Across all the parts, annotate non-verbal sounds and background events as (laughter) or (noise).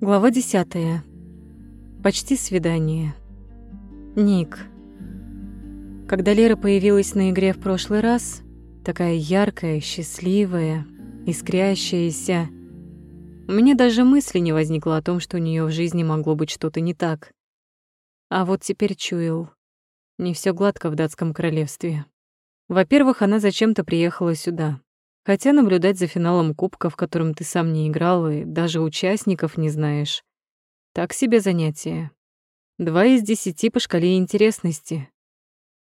Глава десятая. Почти свидание. Ник. Когда Лера появилась на игре в прошлый раз, такая яркая, счастливая, искрящаяся, меня даже мысли не возникло о том, что у нее в жизни могло быть что-то не так. А вот теперь чуял. Не все гладко в датском королевстве. Во-первых, она зачем-то приехала сюда. Хотя наблюдать за финалом кубка, в котором ты сам не играл и даже участников не знаешь, так себе занятие. Два из десяти по шкале интересности.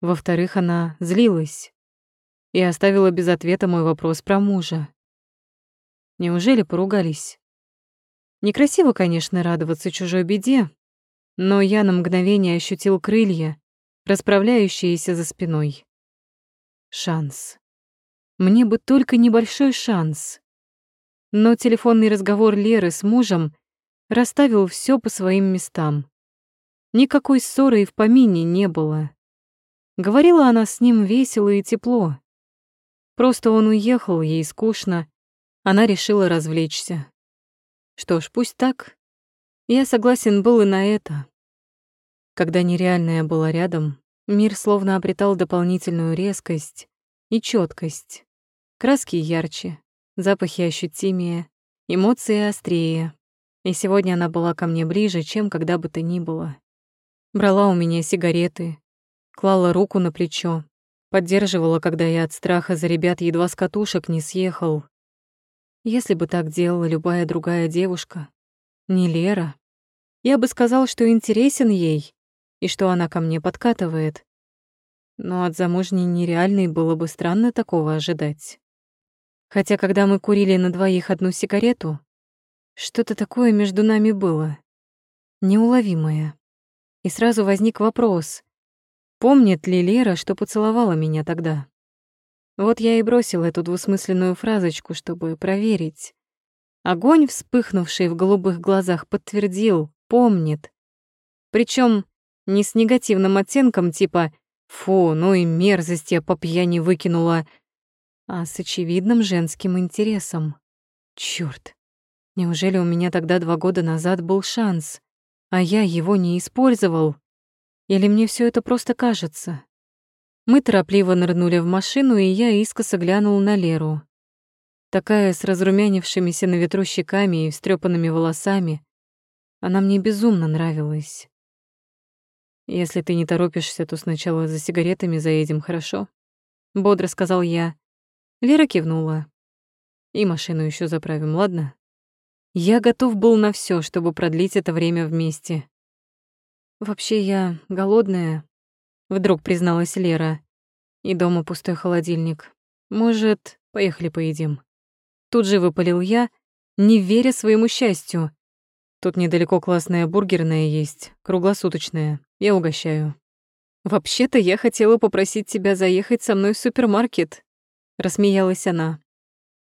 Во-вторых, она злилась и оставила без ответа мой вопрос про мужа. Неужели поругались? Некрасиво, конечно, радоваться чужой беде, но я на мгновение ощутил крылья, расправляющиеся за спиной. Шанс. Мне бы только небольшой шанс. Но телефонный разговор Леры с мужем расставил все по своим местам. Никакой ссоры и в помине не было. Говорила она с ним весело и тепло. Просто он уехал, ей скучно. Она решила развлечься. Что ж, пусть так. Я согласен был и на это. Когда нереальная была рядом, мир словно обретал дополнительную резкость, и четкость. Краски ярче, запахи ощутимее, эмоции острее. И сегодня она была ко мне ближе, чем когда бы то ни было. Брала у меня сигареты, клала руку на плечо, поддерживала, когда я от страха за ребят едва с катушек не съехал. Если бы так делала любая другая девушка, не Лера, я бы сказал, что интересен ей и что она ко мне подкатывает но от замужней нереальной было бы странно такого ожидать. Хотя когда мы курили на двоих одну сигарету, что-то такое между нами было, неуловимое. И сразу возник вопрос, помнит ли Лера, что поцеловала меня тогда? Вот я и бросил эту двусмысленную фразочку, чтобы проверить. Огонь, вспыхнувший в голубых глазах, подтвердил, помнит. Причем не с негативным оттенком типа Фу, ну и мерзость я по пьяни выкинула. А с очевидным женским интересом. Чёрт, неужели у меня тогда два года назад был шанс, а я его не использовал? Или мне все это просто кажется? Мы торопливо нырнули в машину, и я искоса глянул на Леру. Такая с разрумянившимися на ветру щеками и встрепанными волосами. Она мне безумно нравилась. Если ты не торопишься, то сначала за сигаретами заедем, хорошо? Бодро сказал я. Лера кивнула. И машину еще заправим, ладно? Я готов был на все, чтобы продлить это время вместе. Вообще я голодная, вдруг призналась Лера. И дома пустой холодильник. Может, поехали поедим. Тут же выпалил я, не веря своему счастью. Тут недалеко классная бургерная есть, круглосуточная. Я угощаю. Вообще-то я хотела попросить тебя заехать со мной в супермаркет, рассмеялась она.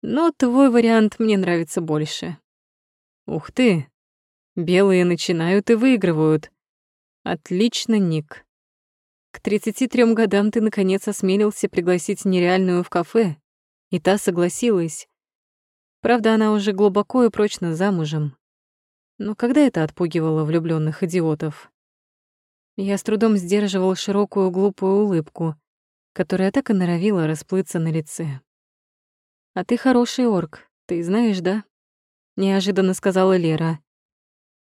Но твой вариант мне нравится больше. Ух ты. Белые начинают и выигрывают. Отлично, Ник. К 33 годам ты наконец осмелился пригласить нереальную в кафе, и та согласилась. Правда, она уже глубоко и прочно замужем. Но когда это отпугивало влюбленных идиотов? Я с трудом сдерживал широкую глупую улыбку, которая так и норовила расплыться на лице. «А ты хороший орк, ты знаешь, да?» — неожиданно сказала Лера.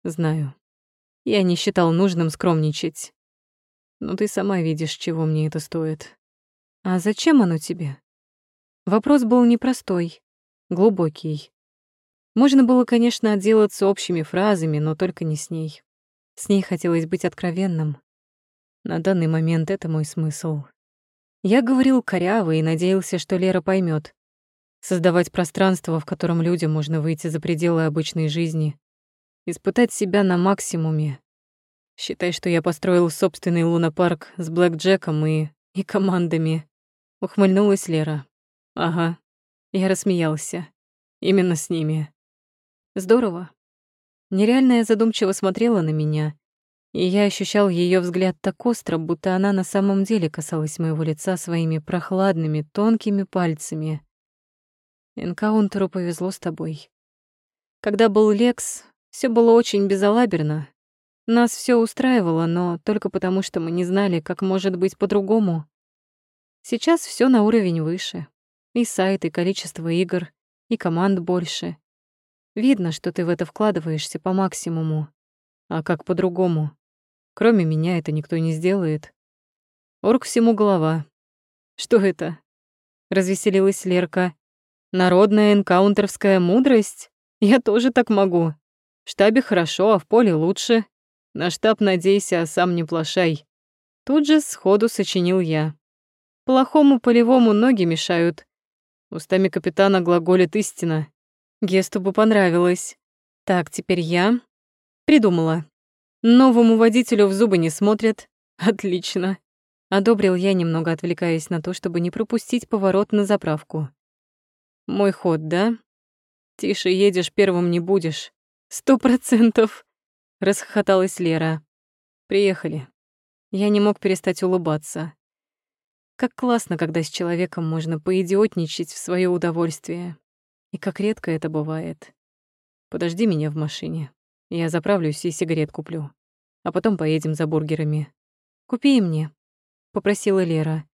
«Знаю. Я не считал нужным скромничать. Но ты сама видишь, чего мне это стоит. А зачем оно тебе?» Вопрос был непростой, глубокий. Можно было, конечно, отделаться общими фразами, но только не с ней. С ней хотелось быть откровенным. На данный момент это мой смысл. Я говорил коряво и надеялся, что Лера поймет. Создавать пространство, в котором людям можно выйти за пределы обычной жизни. Испытать себя на максимуме. Считай, что я построил собственный лунопарк с Блэк Джеком и... и командами. Ухмыльнулась Лера. Ага. Я рассмеялся. Именно с ними. Здорово. Нереальная задумчиво смотрела на меня, и я ощущал ее взгляд так остро, будто она на самом деле касалась моего лица своими прохладными, тонкими пальцами. Энкаунтеру повезло с тобой. Когда был Лекс, Все было очень безалаберно. Нас все устраивало, но только потому, что мы не знали, как может быть по-другому. Сейчас все на уровень выше. И сайт, и количество игр, и команд больше. Видно, что ты в это вкладываешься по максимуму. А как по-другому? Кроме меня это никто не сделает. Орк всему голова. Что это? Развеселилась Лерка. Народная энкаунтерская мудрость? Я тоже так могу. В штабе хорошо, а в поле лучше. На штаб надейся, а сам не плашай. Тут же сходу сочинил я. Плохому полевому ноги мешают. Устами капитана глаголит истина. Гесту бы понравилось. Так, теперь я придумала. Новому водителю в зубы не смотрят. Отлично. Одобрил я, немного отвлекаясь на то, чтобы не пропустить поворот на заправку. Мой ход, да? Тише едешь, первым не будешь. Сто процентов. Расхохоталась Лера. Приехали. Я не мог перестать улыбаться. Как классно, когда с человеком можно поидиотничать в свое удовольствие. И как редко это бывает. Подожди меня в машине. Я заправлюсь и сигарет куплю. А потом поедем за бургерами. Купи мне, попросила Лера.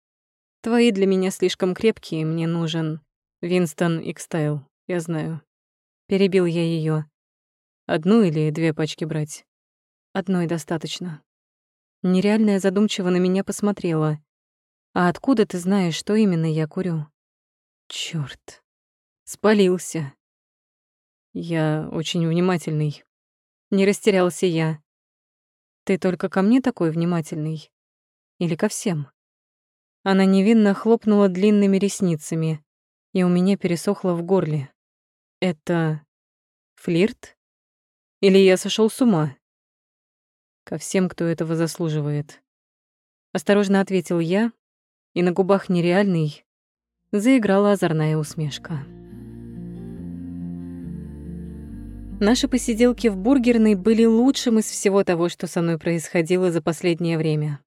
Твои для меня слишком крепкие, мне нужен Винстон Икстайл, я знаю. Перебил я ее. Одну или две пачки брать? Одной достаточно. Нереальная задумчиво на меня посмотрела. А откуда ты знаешь, что именно я курю? Чёрт. Спалился. Я очень внимательный. Не растерялся я. Ты только ко мне такой внимательный? Или ко всем? Она невинно хлопнула длинными ресницами, и у меня пересохло в горле. Это флирт? Или я сошел с ума? Ко всем, кто этого заслуживает. Осторожно ответил я, и на губах нереальный заиграла озорная усмешка. Наши посиделки в бургерной были лучшим из всего того, что со мной происходило за последнее время.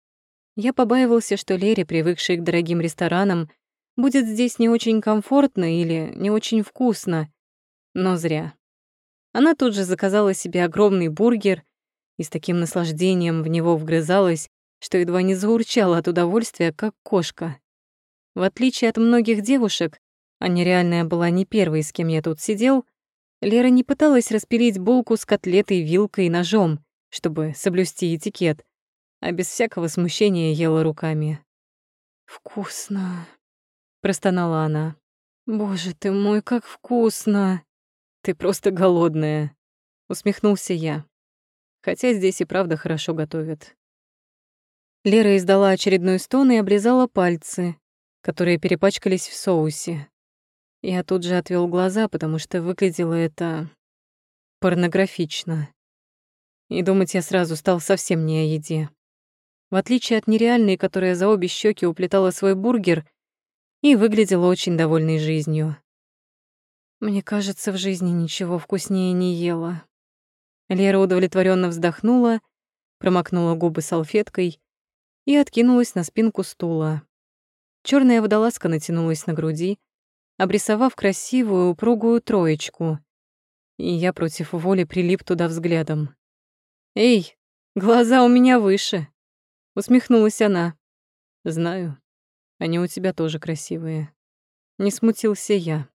Я побаивался, что Лере, привыкшей к дорогим ресторанам, будет здесь не очень комфортно или не очень вкусно, но зря. Она тут же заказала себе огромный бургер и с таким наслаждением в него вгрызалась, что едва не заурчала от удовольствия, как кошка. В отличие от многих девушек, а нереальная была не первой, с кем я тут сидел, Лера не пыталась распилить булку с котлетой вилкой и ножом, чтобы соблюсти этикет, а без всякого смущения ела руками. «Вкусно», — простонала она. «Боже ты мой, как вкусно!» «Ты просто голодная», — усмехнулся я. Хотя здесь и правда хорошо готовят. Лера издала очередной стон и облизала пальцы, которые перепачкались в соусе. Я тут же отвел глаза, потому что выглядело это порнографично. И думать я сразу стал совсем не о еде. В отличие от нереальной, которая за обе щеки уплетала свой бургер и выглядела очень довольной жизнью. Мне кажется, в жизни ничего вкуснее не ела. Лера удовлетворенно вздохнула, промокнула губы салфеткой и откинулась на спинку стула. Черная водолазка натянулась на груди, обрисовав красивую упругую троечку. И я против воли прилип туда взглядом. «Эй, глаза у меня выше!» — усмехнулась она. «Знаю, они у тебя тоже красивые». Не смутился я.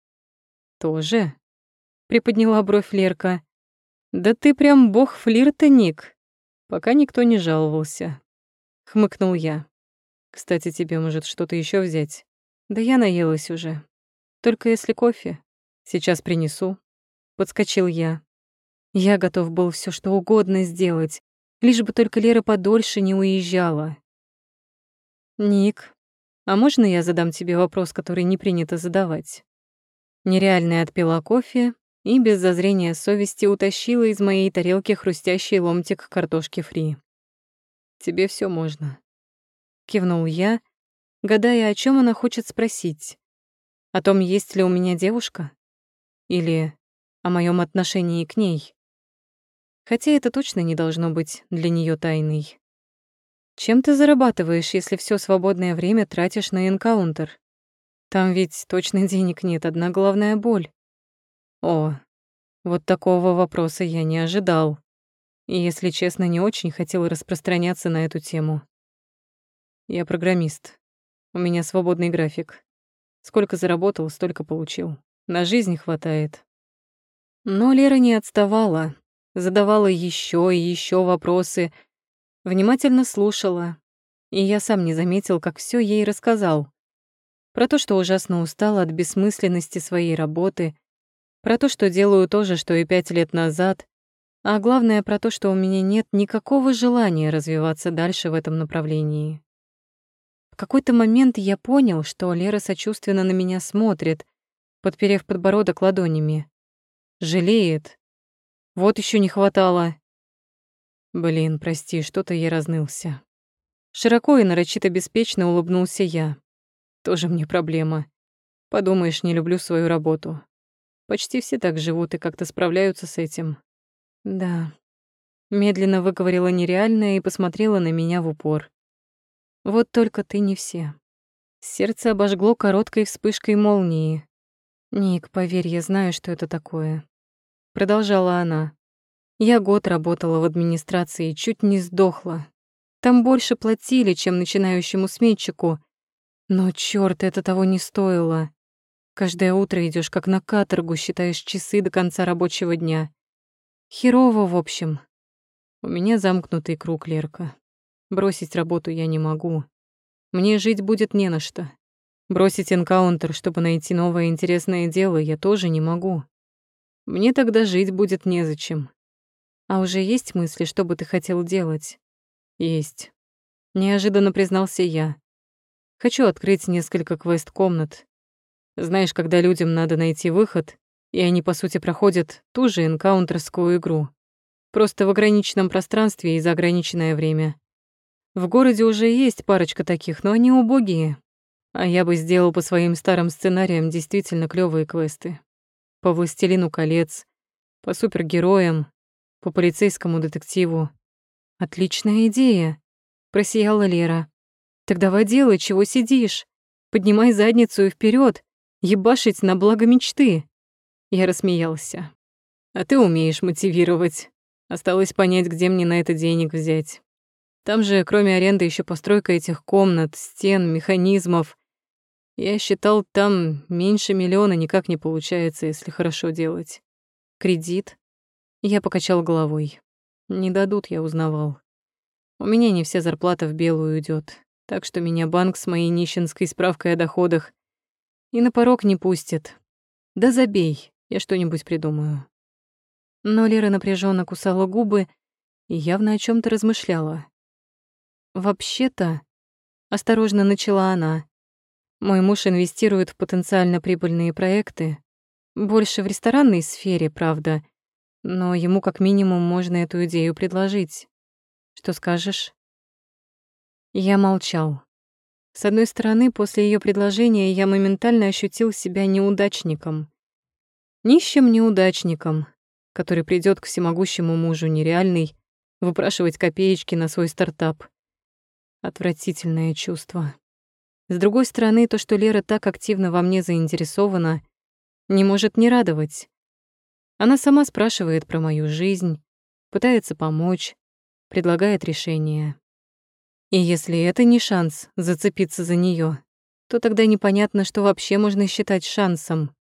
«Тоже?» — приподняла бровь Лерка. «Да ты прям бог флирта, Ник!» Пока никто не жаловался. Хмыкнул я. «Кстати, тебе, может, что-то еще взять?» «Да я наелась уже. Только если кофе. Сейчас принесу. Подскочил я. Я готов был все что угодно сделать, лишь бы только Лера подольше не уезжала. Ник, а можно я задам тебе вопрос, который не принято задавать? Нереальная отпила кофе и без зазрения совести утащила из моей тарелки хрустящий ломтик картошки фри. «Тебе все можно», — кивнул я, гадая, о чем она хочет спросить. О том, есть ли у меня девушка? Или о моем отношении к ней? Хотя это точно не должно быть для нее тайной. Чем ты зарабатываешь, если все свободное время тратишь на энкаунтер? Там ведь точно (laughs) денег нет, одна головная боль. О, Вот такого вопроса я не ожидал. И, если честно, не очень хотел распространяться на эту тему. Я программист. У меня свободный график. Сколько заработал, столько получил. На жизнь хватает. Но Лера не отставала, задавала еще и еще вопросы, внимательно слушала, и я сам не заметил, как все ей рассказал. Про то, что ужасно устал от бессмысленности своей работы, про то, что делаю то же, что и пять лет назад, а главное про то, что у меня нет никакого желания развиваться дальше в этом направлении. В какой-то момент я понял, что Лера сочувственно на меня смотрит, подперев подбородок ладонями. Жалеет. Вот еще не хватало. Блин, прости, что-то я разнылся. Широко и нарочито беспечно улыбнулся я. Тоже мне проблема. Подумаешь, не люблю свою работу. Почти все так живут и как-то справляются с этим. Да. Медленно выговорила нереальное и посмотрела на меня в упор. Вот только ты не все. Сердце обожгло короткой вспышкой молнии. «Ник, поверь, я знаю, что это такое». Продолжала она. «Я год работала в администрации и чуть не сдохла. Там больше платили, чем начинающему сметчику. Но, чёрт, это того не стоило. Каждое утро идешь как на каторгу, считаешь часы до конца рабочего дня. Херово, в общем. У меня замкнутый круг, Лерка. Бросить работу я не могу. Мне жить будет не на что. Бросить энкаунтер, чтобы найти новое интересное дело, я тоже не могу. Мне тогда жить будет незачем. А уже есть мысли, что бы ты хотел делать? Есть. Неожиданно признался я. Хочу открыть несколько квест-комнат. Знаешь, когда людям надо найти выход, и они, по сути, проходят ту же энкаунтерскую игру. Просто в ограниченном пространстве и за ограниченное время. В городе уже есть парочка таких, но они убогие. А я бы сделал по своим старым сценариям действительно клёвые квесты. По «Властелину колец», по супергероям, по полицейскому детективу. Отличная идея, просияла Лера. Так давай делай, чего сидишь? Поднимай задницу и вперед, ебашить на благо мечты. Я рассмеялся. А ты умеешь мотивировать. Осталось понять, где мне на это денег взять. Там же, кроме аренды, еще постройка этих комнат, стен, механизмов. Я считал, там меньше миллиона никак не получается, если хорошо делать. Кредит? Я покачал головой. Не дадут, я узнавал. У меня не вся зарплата в белую идет, так что меня банк с моей нищенской справкой о доходах и на порог не пустит. Да забей, я что-нибудь придумаю. Но Лера напряженно кусала губы и явно о чем то размышляла. «Вообще-то...» — осторожно начала она. «Мой муж инвестирует в потенциально прибыльные проекты. Больше в ресторанной сфере, правда, но ему как минимум можно эту идею предложить. Что скажешь? Я молчал. С одной стороны, после ее предложения я моментально ощутил себя неудачником. Нищим неудачником, который придет к всемогущему мужу нереальный, выпрашивать копеечки на свой стартап. Отвратительное чувство. С другой стороны, то, что Лера так активно во мне заинтересована, не может не радовать. Она сама спрашивает про мою жизнь, пытается помочь, предлагает решение. И если это не шанс зацепиться за нее, то тогда непонятно, что вообще можно считать шансом.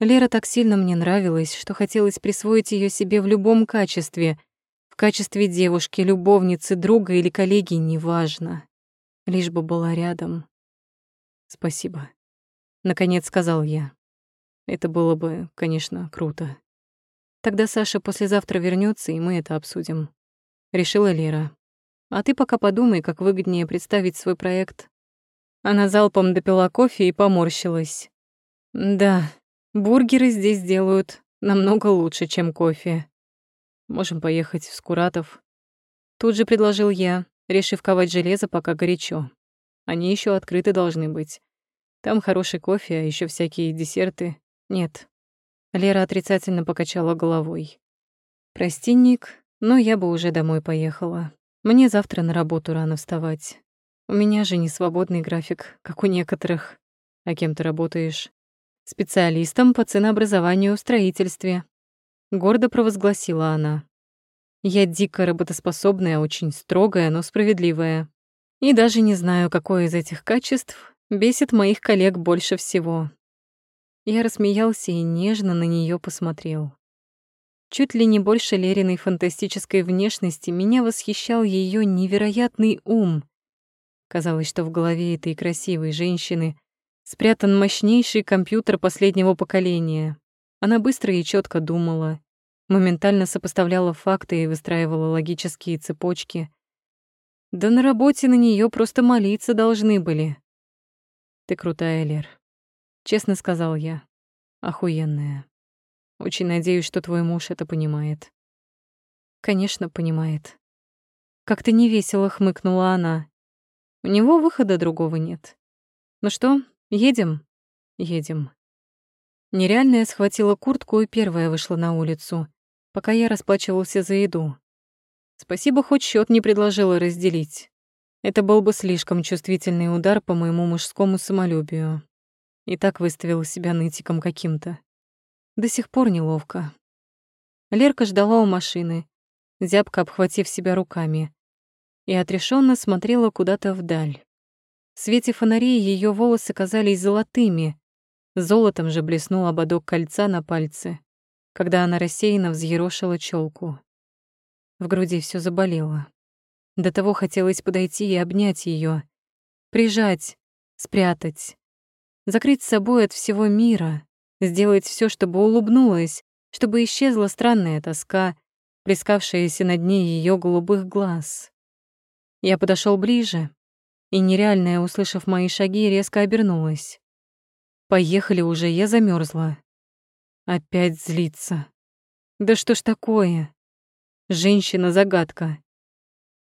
Лера так сильно мне нравилась, что хотелось присвоить ее себе в любом качестве, качестве девушки, любовницы, друга или коллеги, неважно. Лишь бы была рядом. Спасибо. Наконец сказал я. Это было бы, конечно, круто. Тогда Саша послезавтра вернется, и мы это обсудим. Решила Лера. А ты пока подумай, как выгоднее представить свой проект. Она залпом допила кофе и поморщилась. Да, бургеры здесь делают намного лучше, чем кофе. Можем поехать в Скуратов. Тут же предложил я, решив ковать железо, пока горячо. Они еще открыты должны быть. Там хороший кофе, а еще всякие десерты. Нет, Лера отрицательно покачала головой. «Прости, Ник, но я бы уже домой поехала. Мне завтра на работу рано вставать. У меня же не свободный график, как у некоторых. А кем ты работаешь? Специалистом по ценообразованию в строительстве. Гордо провозгласила она. Я дико работоспособная, очень строгая, но справедливая. И даже не знаю, какое из этих качеств бесит моих коллег больше всего. Я рассмеялся и нежно на нее посмотрел. Чуть ли не больше Лериной фантастической внешности меня восхищал ее невероятный ум. Казалось, что в голове этой красивой женщины спрятан мощнейший компьютер последнего поколения. Она быстро и четко думала, моментально сопоставляла факты и выстраивала логические цепочки. Да на работе на нее просто молиться должны были. Ты крутая, Лер. Честно сказал я. Охуенная. Очень надеюсь, что твой муж это понимает. Конечно, понимает. Как-то невесело хмыкнула она. У него выхода другого нет. Ну что, едем? Едем. Нереальная схватила куртку и первая вышла на улицу, пока я расплачивался за еду. Спасибо, хоть счет не предложила разделить. Это был бы слишком чувствительный удар по моему мужскому самолюбию. И так выставила себя нытиком каким-то. До сих пор неловко. Лерка ждала у машины, зябко обхватив себя руками, и отрешенно смотрела куда-то вдаль. В свете фонарей ее волосы казались золотыми, золотом же блеснул ободок кольца на пальце, когда она рассеянно взъерошила челку. В груди все заболело. До того хотелось подойти и обнять ее, прижать, спрятать, закрыть с собой от всего мира, сделать все, чтобы улыбнулась, чтобы исчезла странная тоска, плескавшаяся на дне ее голубых глаз. Я подошел ближе, и нереальная, услышав мои шаги, резко обернулась. Поехали уже, я замерзла. Опять злиться. Да что ж такое? Женщина-загадка.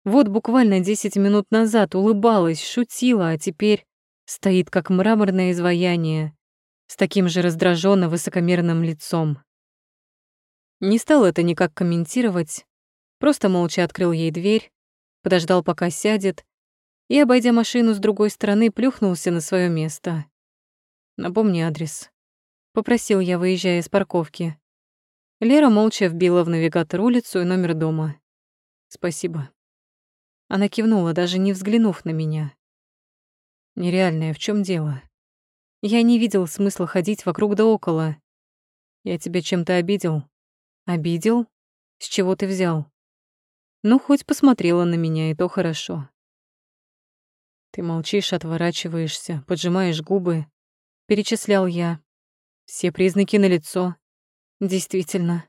Вот буквально десять минут назад улыбалась, шутила, а теперь стоит как мраморное изваяние, с таким же раздраженно высокомерным лицом. Не стал это никак комментировать, просто молча открыл ей дверь, подождал, пока сядет, и, обойдя машину с другой стороны, плюхнулся на свое место. «Напомни адрес», — попросил я, выезжая из парковки. Лера молча вбила в навигатор улицу и номер дома. «Спасибо». Она кивнула, даже не взглянув на меня. «Нереальное, в чем дело?» Я не видел смысла ходить вокруг да около. Я тебя чем-то обидел? Обидел? С чего ты взял? Ну, хоть посмотрела на меня, и то хорошо. Ты молчишь, отворачиваешься, поджимаешь губы. Перечислял я. Все признаки налицо. Действительно.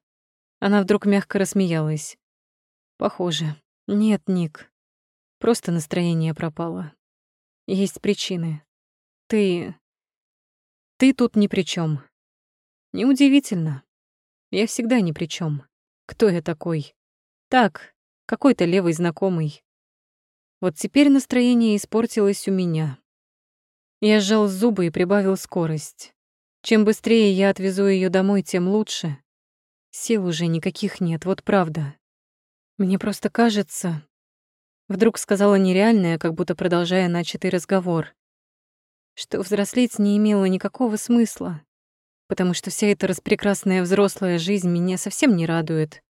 Она вдруг мягко рассмеялась. Похоже. Нет, Ник. Просто настроение пропало. Есть причины. Ты... Ты тут ни при чем. Неудивительно. Я всегда ни при чем. Кто я такой? Так, какой-то левый знакомый. Вот теперь настроение испортилось у меня. Я сжал зубы и прибавил скорость. Чем быстрее я отвезу ее домой, тем лучше. Сил уже никаких нет, вот правда. Мне просто кажется... Вдруг сказала нереальное, как будто продолжая начатый разговор что взрослеть не имело никакого смысла, потому что вся эта распрекрасная взрослая жизнь меня совсем не радует.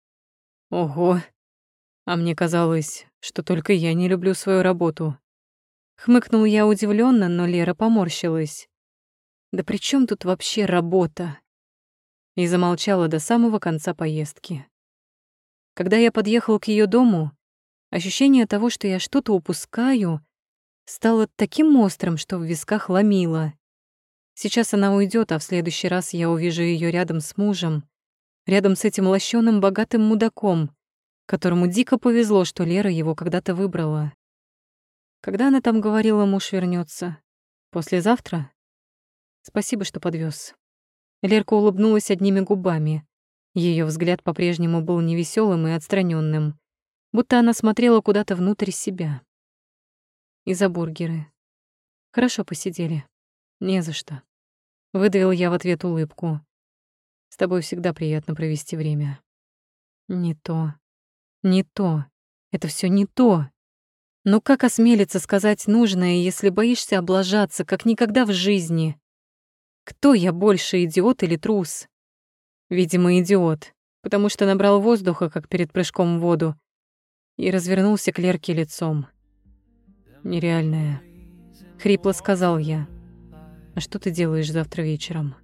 Ого! А мне казалось, что только я не люблю свою работу. Хмыкнул я удивленно, но Лера поморщилась. Да при чем тут вообще работа? И замолчала до самого конца поездки. Когда я подъехал к ее дому, ощущение того, что я что-то упускаю, стало таким острым, что в висках ломило. Сейчас она уйдет, а в следующий раз я увижу ее рядом с мужем, рядом с этим лощеным богатым мудаком, которому дико повезло, что Лера его когда-то выбрала. Когда она там говорила, муж вернется? Послезавтра? Спасибо, что подвез. Лерка улыбнулась одними губами. Ее взгляд по-прежнему был невеселым и отстраненным, будто она смотрела куда-то внутрь себя и за бургеры. Хорошо посидели. Не за что. Выдавил я в ответ улыбку. С тобой всегда приятно провести время. Не то. Не то. Это все не то. Но как осмелиться сказать нужное, если боишься облажаться, как никогда в жизни? Кто я больше, идиот или трус? Видимо, идиот. потому что набрал воздуха, как перед прыжком в воду, и развернулся к Лерке лицом. «Нереальное», — хрипло сказал я. «А что ты делаешь завтра вечером?»